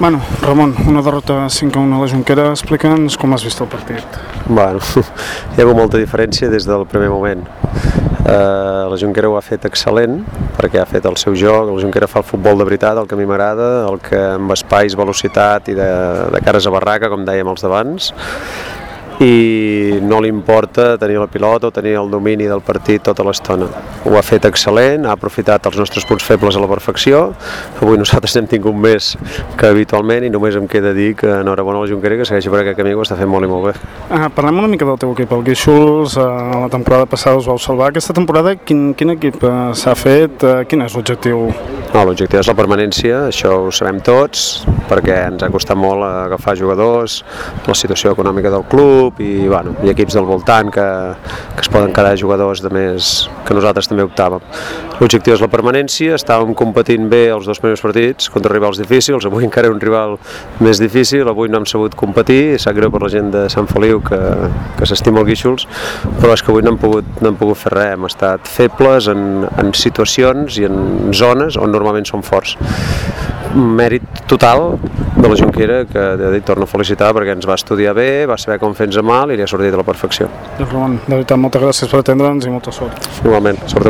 Bueno, Ramon, una derrota 5-1 a la Junquera, explica'ns com has vist el partit. Bueno, hi ha hagut molta diferència des del primer moment. Uh, la Junquera ho ha fet excel·lent perquè ha fet el seu joc, la Junquera fa el futbol de veritat, el que a mi m'agrada, el que amb espais, velocitat i de, de cares a barraca, com dèiem els d'abans, i no li importa tenir la pilota o tenir el domini del partit tota l'estona. Ho ha fet excel·lent, ha aprofitat els nostres punts febles a la perfecció. Avui nosaltres hem tingut més que habitualment i només em queda dir que enhorabona a la Junquera que segueixi per aquest camí que ho està fent molt i molt bé. Ah, parlem una mica del teu equip, el Guíxols, eh, la temporada passada us vau salvar. Aquesta temporada quin, quin equip eh, s'ha fet? Eh, quin és l'objectiu? No, l'objectiu és la permanència, això ho sabem tots, perquè ens ha costat molt agafar jugadors, la situació econòmica del club, i, bueno, i equips del voltant que, que es poden quedar jugadors de més que nosaltres també optàvem. L'objectiu és la permanència, estàvem competint bé els dos primers partits contra rivals difícils, avui encara un rival més difícil, avui no hem sabut competir, sap greu per la gent de Sant Feliu que, que s'estima el Guíxols, però és que avui no hem pogut, no hem pogut fer res, hem estat febles en, en situacions i en zones on normalment som forts. Mèrit total de la Junquera que de dit, torno a felicitar perquè ens va estudiar bé, va saber com fer-nos mal i li ha sortit a la perfecció. Ramon, de veritat, moltes gràcies per atendre'ns i molta sort. Igualment, sort a